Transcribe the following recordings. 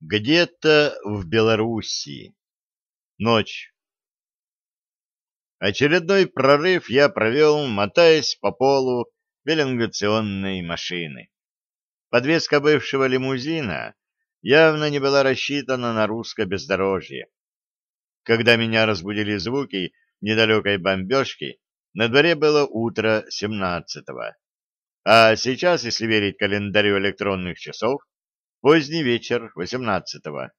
Где-то в Белоруссии. Ночь. Очередной прорыв я провел, мотаясь по полу пеленгационной машины. Подвеска бывшего лимузина явно не была рассчитана на русское бездорожье. Когда меня разбудили звуки недалекой бомбежки, на дворе было утро 17-го. А сейчас, если верить календарю электронных часов, поздний вечер 18-го.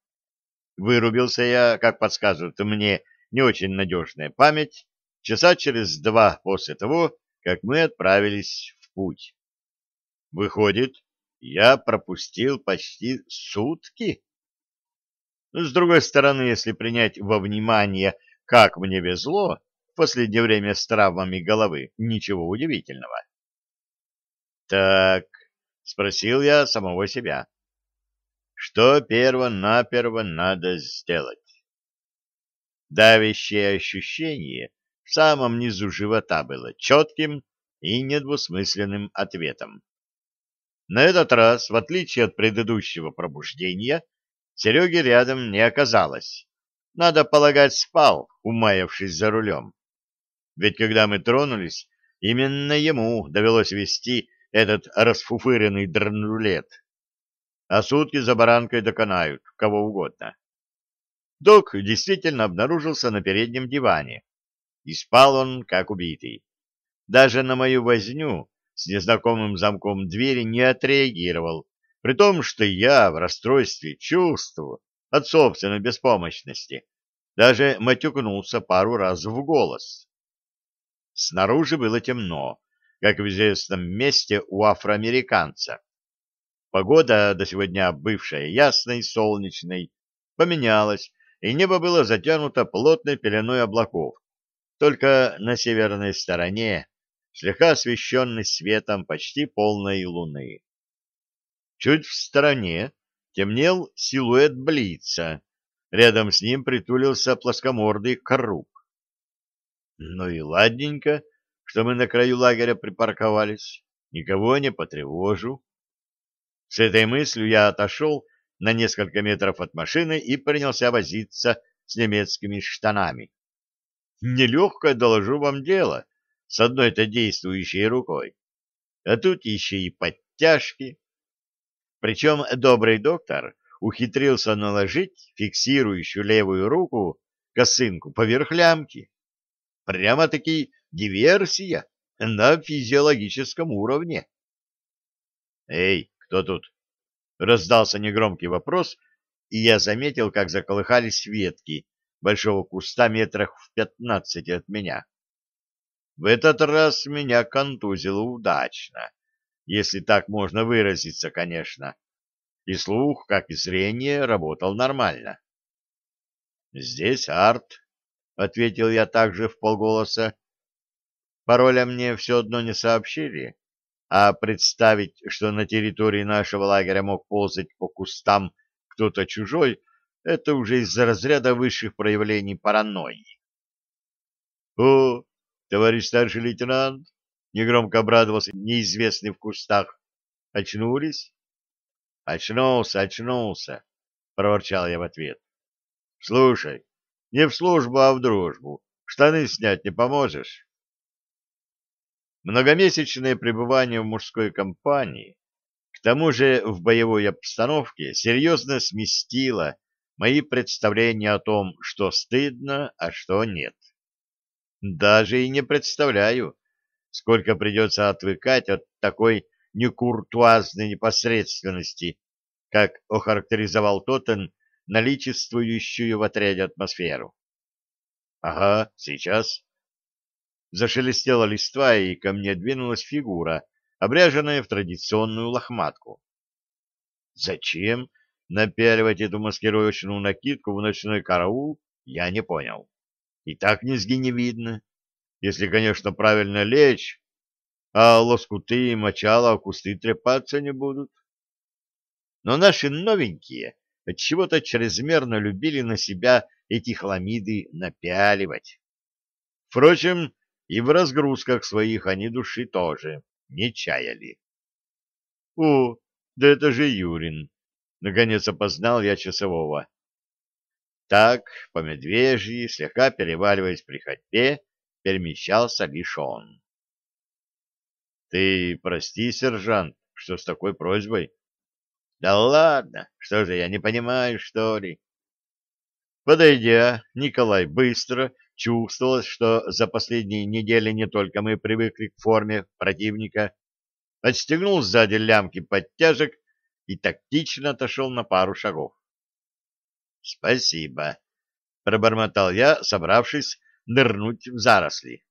Вырубился я, как подсказывает мне не очень надежная память, часа через два после того, как мы отправились в путь. Выходит, я пропустил почти сутки. С другой стороны, если принять во внимание, как мне везло в последнее время с травмами головы, ничего удивительного. «Так», — спросил я самого себя, — «что перво-наперво надо сделать?» Давящее ощущение в самом низу живота было четким и недвусмысленным ответом. На этот раз, в отличие от предыдущего пробуждения, Сереги рядом не оказалось. Надо полагать, спал, умаявшись за рулем. Ведь когда мы тронулись, именно ему довелось вести этот расфуфыренный дрнулет. А сутки за баранкой доконают, кого угодно. Док действительно обнаружился на переднем диване, и спал он, как убитый. Даже на мою возню с незнакомым замком двери не отреагировал, при том, что я в расстройстве чувств от собственной беспомощности даже матюкнулся пару раз в голос. Снаружи было темно, как в известном месте у афроамериканца. Погода, до сегодня бывшая ясной, солнечной, поменялась, и небо было затянуто плотной пеленой облаков. Только на северной стороне слегка освещенный светом почти полной луны. Чуть в стороне темнел силуэт Блица, рядом с ним притулился плоскомордый круг. Ну и ладненько, что мы на краю лагеря припарковались, никого не потревожу. С этой мыслью я отошел на несколько метров от машины и принялся возиться с немецкими штанами. Нелегкое, доложу вам дело, с одной-то действующей рукой. А тут еще и подтяжки. Причем добрый доктор ухитрился наложить фиксирующую левую руку косынку поверх лямки. Прямо-таки диверсия на физиологическом уровне. «Эй, кто тут?» — раздался негромкий вопрос, и я заметил, как заколыхались ветки большого куста метрах в пятнадцати от меня. В этот раз меня контузило удачно, если так можно выразиться, конечно. И слух, как и зрение, работал нормально. «Здесь арт», — ответил я также в полголоса. Пароля мне все одно не сообщили, а представить, что на территории нашего лагеря мог ползать по кустам кто-то чужой, это уже из-за разряда высших проявлений паранойи. «О, Товарищ старший лейтенант, негромко обрадовался неизвестный в кустах. Очнулись? Очнулся, очнулся, проворчал я в ответ. Слушай, не в службу, а в дружбу. Штаны снять не поможешь? Многомесячное пребывание в мужской компании, к тому же в боевой обстановке, серьезно сместило мои представления о том, что стыдно, а что нет. Даже и не представляю, сколько придется отвыкать от такой некуртуазной непосредственности, как охарактеризовал Тоттен наличествующую в отряде атмосферу. Ага, сейчас. Зашелестела листва, и ко мне двинулась фигура, обряженная в традиционную лохматку. Зачем напяливать эту маскировочную накидку в ночной караул, я не понял. И так низги не видно, если, конечно, правильно лечь, а лоскуты и мочала о кусты трепаться не будут. Но наши новенькие отчего-то чрезмерно любили на себя эти хламиды напяливать. Впрочем, и в разгрузках своих они души тоже не чаяли. — О, да это же Юрин! Наконец опознал я часового. Так, по медвежьи, слегка переваливаясь при ходьбе, перемещался лишь он. — Ты прости, сержант, что с такой просьбой? — Да ладно, что же, я не понимаю, что ли? Подойдя, Николай быстро чувствовалось, что за последние недели не только мы привыкли к форме противника, отстегнул сзади лямки подтяжек и тактично отошел на пару шагов. — Спасибо, — пробормотал я, собравшись нырнуть в заросли.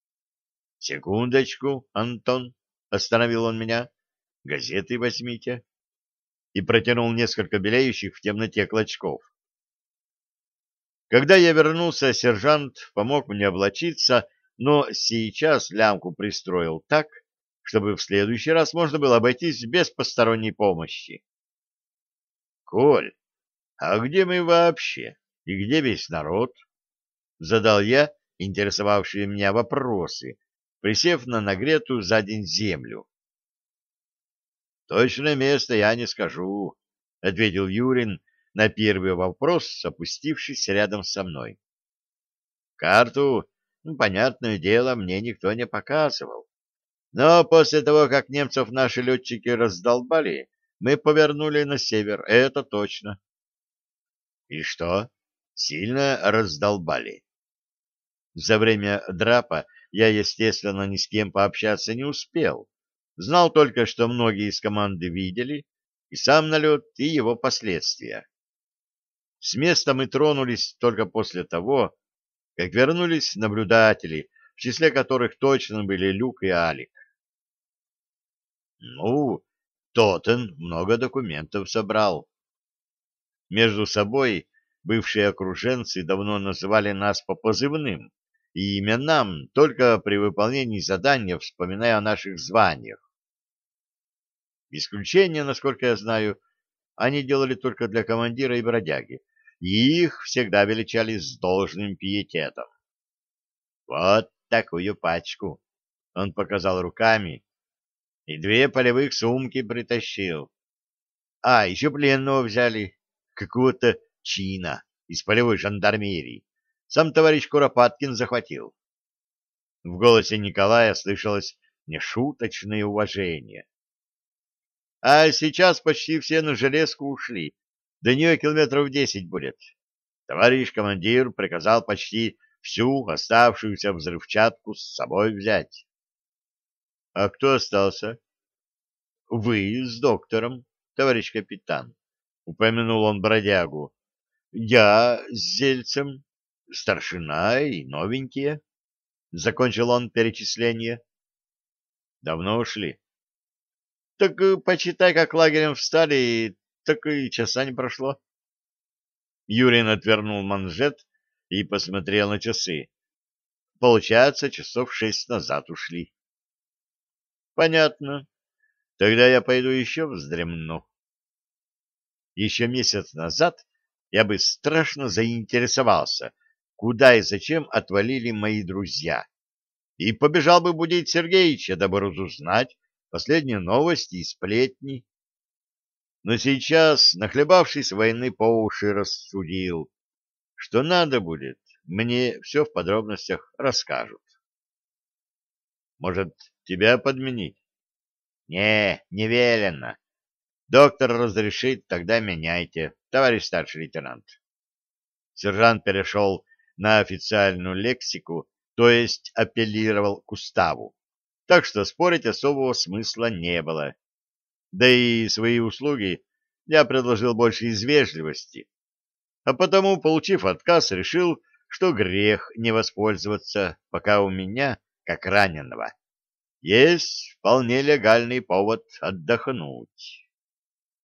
— Секундочку, Антон, — остановил он меня, — газеты возьмите. И протянул несколько белеющих в темноте клочков. Когда я вернулся, сержант помог мне облачиться, но сейчас лямку пристроил так, чтобы в следующий раз можно было обойтись без посторонней помощи. — Коль, а где мы вообще? И где весь народ? — задал я интересовавшие меня вопросы, присев на нагретую за день землю. — Точное место я не скажу, — ответил Юрин, на первый вопрос, опустившись рядом со мной. Карту, ну, понятное дело, мне никто не показывал. Но после того, как немцев наши летчики раздолбали, мы повернули на север, это точно. И что? Сильно раздолбали. За время драпа я, естественно, ни с кем пообщаться не успел. Знал только, что многие из команды видели и сам налет, и его последствия. С места мы тронулись только после того, как вернулись наблюдатели, в числе которых точно были Люк и Алик. Ну, Тотен много документов собрал. Между собой бывшие окруженцы давно называли нас по позывным и именам, только при выполнении задания вспоминая о наших званиях. Исключение, насколько я знаю, они делали только для командира и бродяги, и их всегда величали с должным пиететом. Вот такую пачку он показал руками и две полевых сумки притащил. А, еще пленного взяли, какого-то чина из полевой жандармерии. Сам товарищ Куропаткин захватил. В голосе Николая слышалось нешуточное уважение. А сейчас почти все на железку ушли, до нее километров десять будет. Товарищ командир приказал почти всю оставшуюся взрывчатку с собой взять. — А кто остался? — Вы с доктором, товарищ капитан, — упомянул он бродягу. — Я с Зельцем, старшина и новенькие. Закончил он перечисление. — Давно ушли? — Так э, почитай, как лагерем встали, так и часа не прошло. Юрин отвернул манжет и посмотрел на часы. Получается, часов шесть назад ушли. Понятно. Тогда я пойду еще вздремну. Еще месяц назад я бы страшно заинтересовался, куда и зачем отвалили мои друзья, и побежал бы будить Сергеича, дабы разузнать последние новости и сплетни но сейчас, нахлебавшись войны по уши, рассудил, что надо будет, мне все в подробностях расскажут. Может, тебя подменить? Не, не велено. Доктор разрешит, тогда меняйте, товарищ старший лейтенант. Сержант перешел на официальную лексику, то есть апеллировал к уставу, так что спорить особого смысла не было. Да и свои услуги я предложил больше из вежливости, а потому, получив отказ, решил, что грех не воспользоваться, пока у меня, как раненого, есть вполне легальный повод отдохнуть.